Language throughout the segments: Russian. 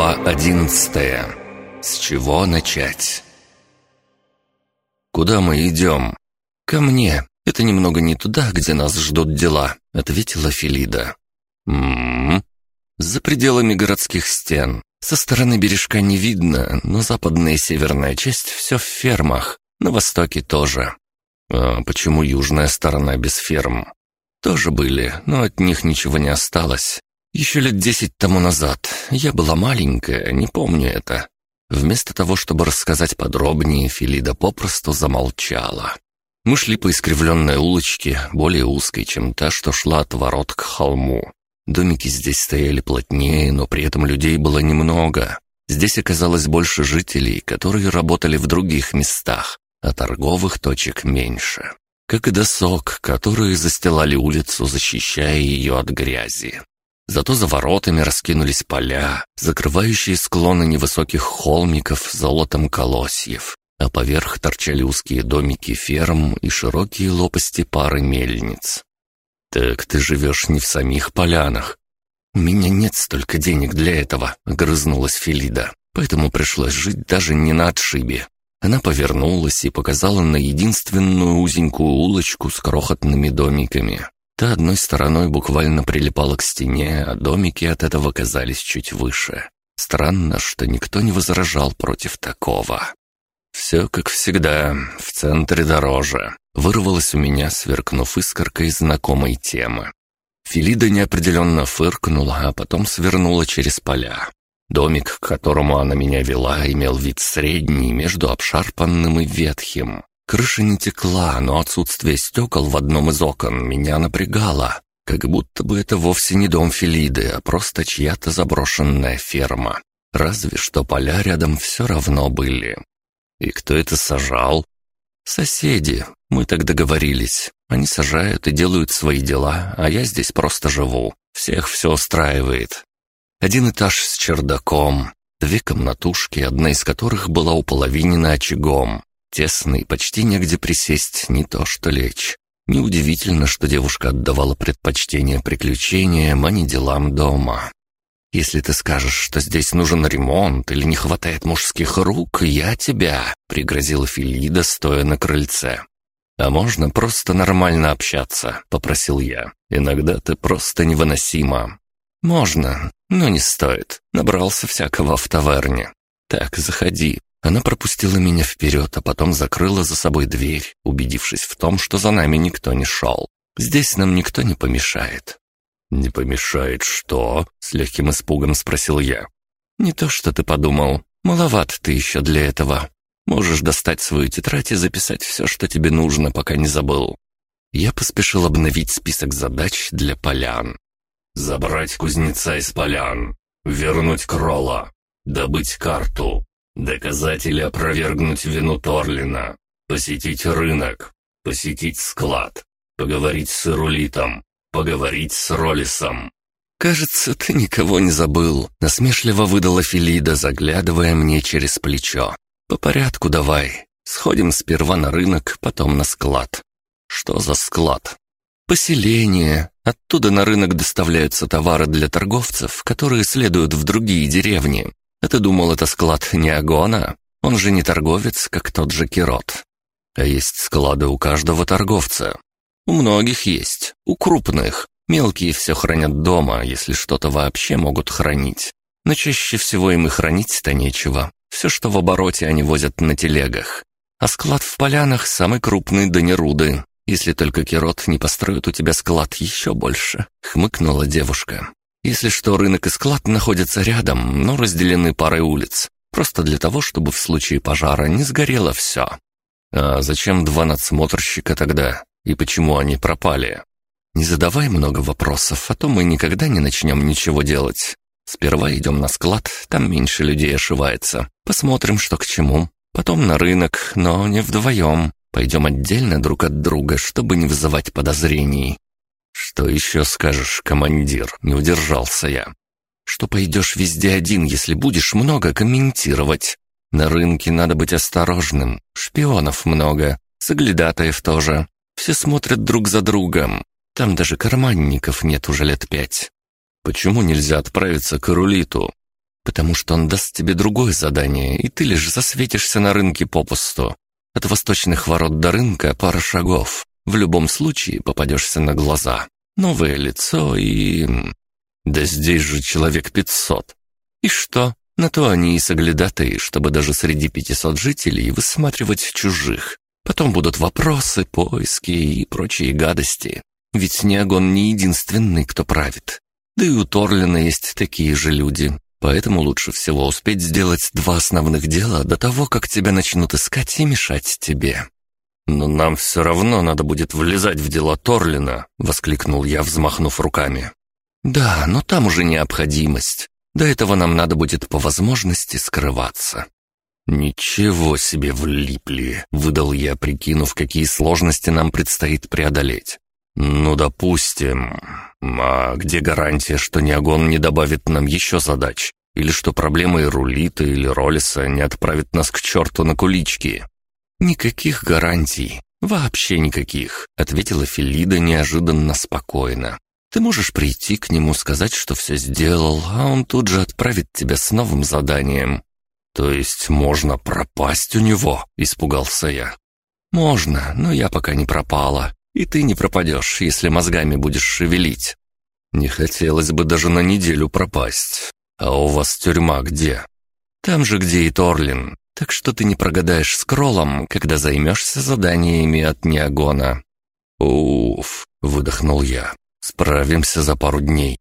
Глава одиннадцатая. С чего начать? «Куда мы идем?» «Ко мне. Это немного не туда, где нас ждут дела», — ответила Филида. «М-м-м. За пределами городских стен. Со стороны бережка не видно, но западная и северная часть все в фермах. На востоке тоже. А почему южная сторона без ферм? Тоже были, но от них ничего не осталось. Еще лет десять тому назад. Я была маленькая, не помню это. Вместо того, чтобы рассказать подробнее, Филида попросту замолчала. Мы шли по искривленной улочке, более узкой, чем та, что шла от ворот к холму. Домики здесь стояли плотнее, но при этом людей было немного. Здесь оказалось больше жителей, которые работали в других местах, а торговых точек меньше. Как и досок, которые застилали улицу, защищая ее от грязи. Зато за воротами раскинулись поля, закрывающие склоны невысоких холмиков золотом колосьев, а поверх торчали узкие домики ферм и широкие лопасти пары мельниц. «Так ты живешь не в самих полянах?» «У меня нет столько денег для этого», — грызнулась Филида, «поэтому пришлось жить даже не на отшибе». Она повернулась и показала на единственную узенькую улочку с крохотными домиками. Та одной стороной буквально прилипала к стене, а домики от этого казались чуть выше. Странно, что никто не возражал против такого. Все как всегда, в центре дороже. Вырвалось у меня, сверкнув искоркой знакомой темы. Филида неопределенно фыркнула, а потом свернула через поля. Домик, к которому она меня вела, имел вид средний между обшарпанным и ветхим. Крыша не текла, но отсутствие стекол в одном из окон меня напрягало. Как будто бы это вовсе не дом Филиды, а просто чья-то заброшенная ферма. Разве что поля рядом все равно были. И кто это сажал? Соседи. Мы так договорились. Они сажают и делают свои дела, а я здесь просто живу. Всех все устраивает. Один этаж с чердаком, две комнатушки, одна из которых была уполовинена очагом. Тесный, почти негде присесть, не то что лечь. Неудивительно, что девушка отдавала предпочтение приключениям, а не делам дома. «Если ты скажешь, что здесь нужен ремонт или не хватает мужских рук, я тебя», — пригрозила Филида, стоя на крыльце. «А можно просто нормально общаться?» — попросил я. «Иногда ты просто невыносима». «Можно, но не стоит. Набрался всякого в таверне. Так, заходи. Она пропустила меня вперед, а потом закрыла за собой дверь, убедившись в том, что за нами никто не шел. Здесь нам никто не помешает. «Не помешает что?» — с легким испугом спросил я. «Не то, что ты подумал. Маловат ты еще для этого. Можешь достать свою тетрадь и записать все, что тебе нужно, пока не забыл». Я поспешил обновить список задач для полян. «Забрать кузнеца из полян. Вернуть Кролла. Добыть карту. Доказать или опровергнуть вину Торлина. Посетить рынок. Посетить склад. Поговорить с Ирулитом. Поговорить с Ролисом. «Кажется, ты никого не забыл», — насмешливо выдала Филида, заглядывая мне через плечо. «По порядку давай. Сходим сперва на рынок, потом на склад». «Что за склад?» «Поселение. Оттуда на рынок доставляются товары для торговцев, которые следуют в другие деревни. А ты думал, это склад не Агона? Он же не торговец, как тот же Кирот. А есть склады у каждого торговца. У многих есть, у крупных. Мелкие все хранят дома, если что-то вообще могут хранить. Но чаще всего им и хранить-то нечего. Все, что в обороте, они возят на телегах. А склад в полянах самый крупный до неруды. Если только Кирот не построит у тебя склад еще больше», — хмыкнула девушка. Если что, рынок и склад находятся рядом, но разделены парой улиц. Просто для того, чтобы в случае пожара не сгорело все. А зачем два надсмотрщика тогда? И почему они пропали? Не задавай много вопросов, а то мы никогда не начнем ничего делать. Сперва идем на склад, там меньше людей ошивается. Посмотрим, что к чему. Потом на рынок, но не вдвоем. Пойдем отдельно друг от друга, чтобы не вызывать подозрений. «Что еще скажешь, командир?» — не удержался я. «Что пойдешь везде один, если будешь много комментировать. На рынке надо быть осторожным, шпионов много, соглядатаев тоже. Все смотрят друг за другом. Там даже карманников нет уже лет пять. Почему нельзя отправиться к Рулиту? потому что он даст тебе другое задание, и ты лишь засветишься на рынке попусту. От восточных ворот до рынка пара шагов. В любом случае попадешься на глаза. Новое лицо и... Да здесь же человек пятьсот. И что? На то они и соглядатые, чтобы даже среди пятисот жителей высматривать чужих. Потом будут вопросы, поиски и прочие гадости. Ведь Неагон не единственный, кто правит. Да и у Торлина есть такие же люди. Поэтому лучше всего успеть сделать два основных дела до того, как тебя начнут искать и мешать тебе. «Но нам все равно надо будет влезать в дела Торлина», — воскликнул я, взмахнув руками. «Да, но там уже необходимость. До этого нам надо будет по возможности скрываться». «Ничего себе влипли», — выдал я, прикинув, какие сложности нам предстоит преодолеть. «Ну, допустим. А где гарантия, что Неогон не добавит нам еще задач? Или что проблемы Рулита или Ролиса не отправят нас к черту на кулички?» «Никаких гарантий. Вообще никаких», — ответила Филида неожиданно спокойно. «Ты можешь прийти к нему, сказать, что все сделал, а он тут же отправит тебя с новым заданием». «То есть можно пропасть у него?» — испугался я. «Можно, но я пока не пропала. И ты не пропадешь, если мозгами будешь шевелить. Не хотелось бы даже на неделю пропасть. А у вас тюрьма где? Там же, где и Торлин. Так что ты не прогадаешь с Кролом, когда займешься заданиями от Неогона. Уф, выдохнул я. Справимся за пару дней.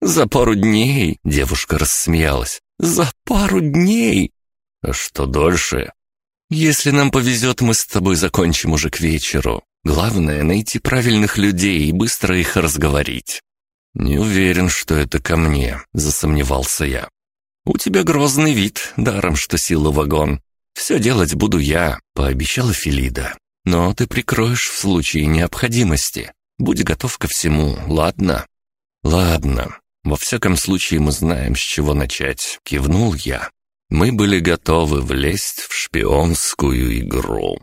За пару дней? Девушка рассмеялась. За пару дней? А что дольше? Если нам повезет, мы с тобой закончим уже к вечеру. Главное — найти правильных людей и быстро их разговорить». «Не уверен, что это ко мне», — засомневался я. «У тебя грозный вид, даром что сила вагон. Все делать буду я», — пообещала Филида. «Но ты прикроешь в случае необходимости. Будь готов ко всему, ладно?» «Ладно. Во всяком случае мы знаем, с чего начать», — кивнул я. Мы были готовы влезть в шпионскую игру.